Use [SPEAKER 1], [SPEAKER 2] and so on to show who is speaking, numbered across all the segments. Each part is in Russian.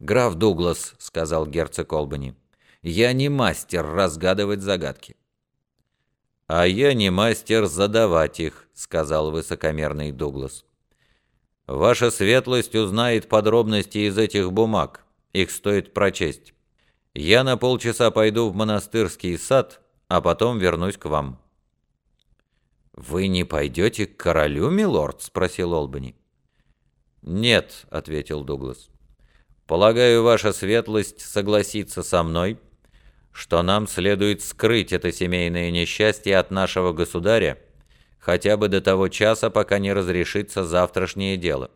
[SPEAKER 1] «Граф Дуглас», — сказал герцог Олбани, — «я не мастер разгадывать загадки». «А я не мастер задавать их», — сказал высокомерный Дуглас. «Ваша светлость узнает подробности из этих бумаг. Их стоит прочесть. Я на полчаса пойду в монастырский сад, а потом вернусь к вам». «Вы не пойдете к королю, милорд?» — спросил Олбани. «Нет», — ответил Дуглас. «Полагаю, ваша светлость согласится со мной, что нам следует скрыть это семейное несчастье от нашего государя, хотя бы до того часа, пока не разрешится завтрашнее дело».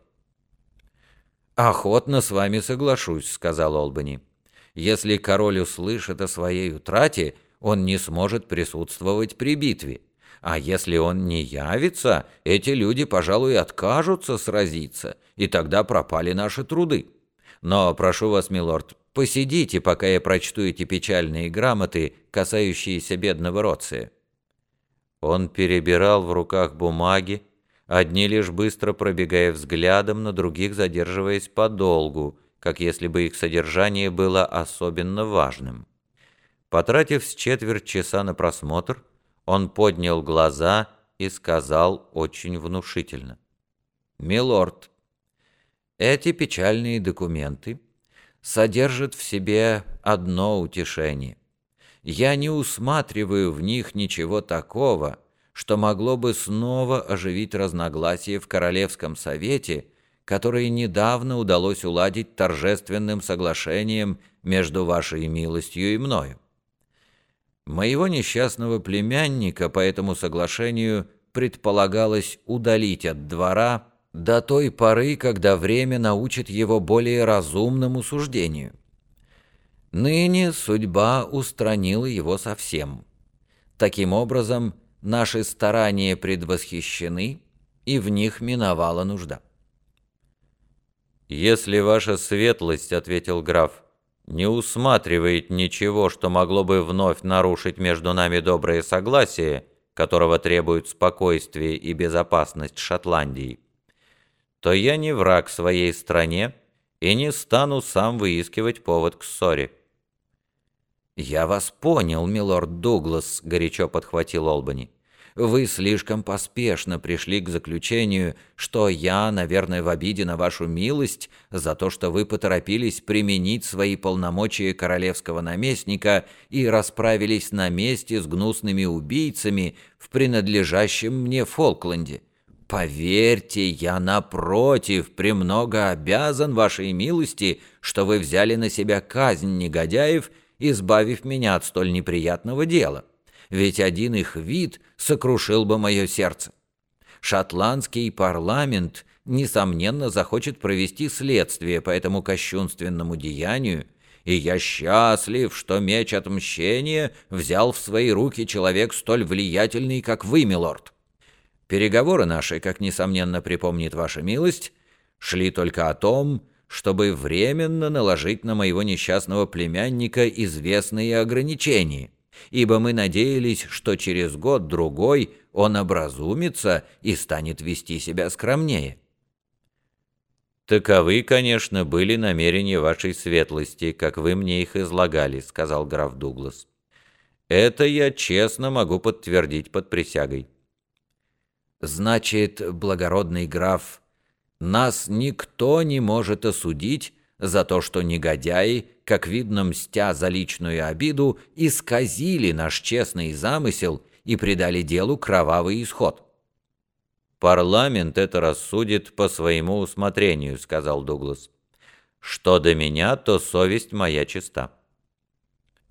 [SPEAKER 1] «Охотно с вами соглашусь», — сказал Олбани. «Если король услышит о своей утрате, он не сможет присутствовать при битве. А если он не явится, эти люди, пожалуй, откажутся сразиться, и тогда пропали наши труды. Но прошу вас, милорд, посидите, пока я прочту эти печальные грамоты, касающиеся бедного Роция». Он перебирал в руках бумаги, одни лишь быстро пробегая взглядом, на других задерживаясь подолгу, как если бы их содержание было особенно важным. Потратив с четверть часа на просмотр, он поднял глаза и сказал очень внушительно. «Милорд, эти печальные документы содержат в себе одно утешение. Я не усматриваю в них ничего такого, что могло бы снова оживить разногласия в Королевском Совете, которые недавно удалось уладить торжественным соглашением между вашей милостью и мною. Моего несчастного племянника по этому соглашению предполагалось удалить от двора до той поры, когда время научит его более разумному суждению. Ныне судьба устранила его совсем. Таким образом, наши старания предвосхищены, и в них миновала нужда. «Если ваша светлость, — ответил граф, — не усматривает ничего, что могло бы вновь нарушить между нами доброе согласие, которого требует спокойствие и безопасность Шотландии, то я не враг своей стране и не стану сам выискивать повод к ссоре». «Я вас понял, милорд Дуглас», — горячо подхватил Олбани. Вы слишком поспешно пришли к заключению, что я, наверное, в обиде на вашу милость за то, что вы поторопились применить свои полномочия королевского наместника и расправились на месте с гнусными убийцами в принадлежащем мне Фолкленде. Поверьте, я, напротив, премного обязан вашей милости, что вы взяли на себя казнь негодяев, избавив меня от столь неприятного дела ведь один их вид сокрушил бы мое сердце. Шотландский парламент, несомненно, захочет провести следствие по этому кощунственному деянию, и я счастлив, что меч отмщения взял в свои руки человек столь влиятельный, как вы, милорд. Переговоры наши, как несомненно припомнит ваша милость, шли только о том, чтобы временно наложить на моего несчастного племянника известные ограничения ибо мы надеялись, что через год-другой он образумится и станет вести себя скромнее. «Таковы, конечно, были намерения вашей светлости, как вы мне их излагали», — сказал граф Дуглас. «Это я честно могу подтвердить под присягой». «Значит, благородный граф, нас никто не может осудить за то, что негодяи, как видно, мстя за личную обиду, исказили наш честный замысел и придали делу кровавый исход. «Парламент это рассудит по своему усмотрению», — сказал Дуглас. «Что до меня, то совесть моя чиста».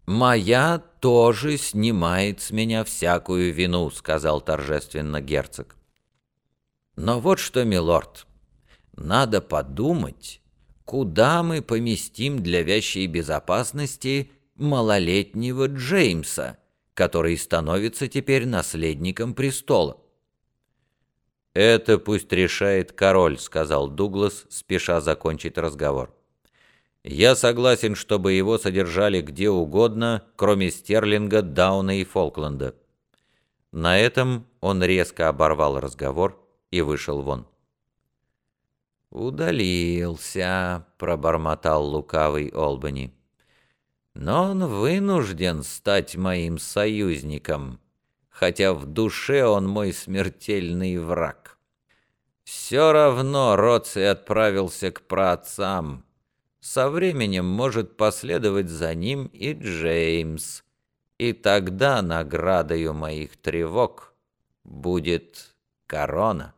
[SPEAKER 1] «Моя тоже снимает с меня всякую вину», — сказал торжественно герцог. «Но вот что, милорд, надо подумать, куда мы поместим для вящей безопасности малолетнего Джеймса, который становится теперь наследником престола. «Это пусть решает король», — сказал Дуглас, спеша закончить разговор. «Я согласен, чтобы его содержали где угодно, кроме Стерлинга, Дауна и Фолкленда». На этом он резко оборвал разговор и вышел вон. «Удалился», — пробормотал лукавый Олбани. «Но он вынужден стать моим союзником, хотя в душе он мой смертельный враг. Все равно Роций отправился к праотцам. Со временем может последовать за ним и Джеймс, и тогда наградою моих тревог будет корона».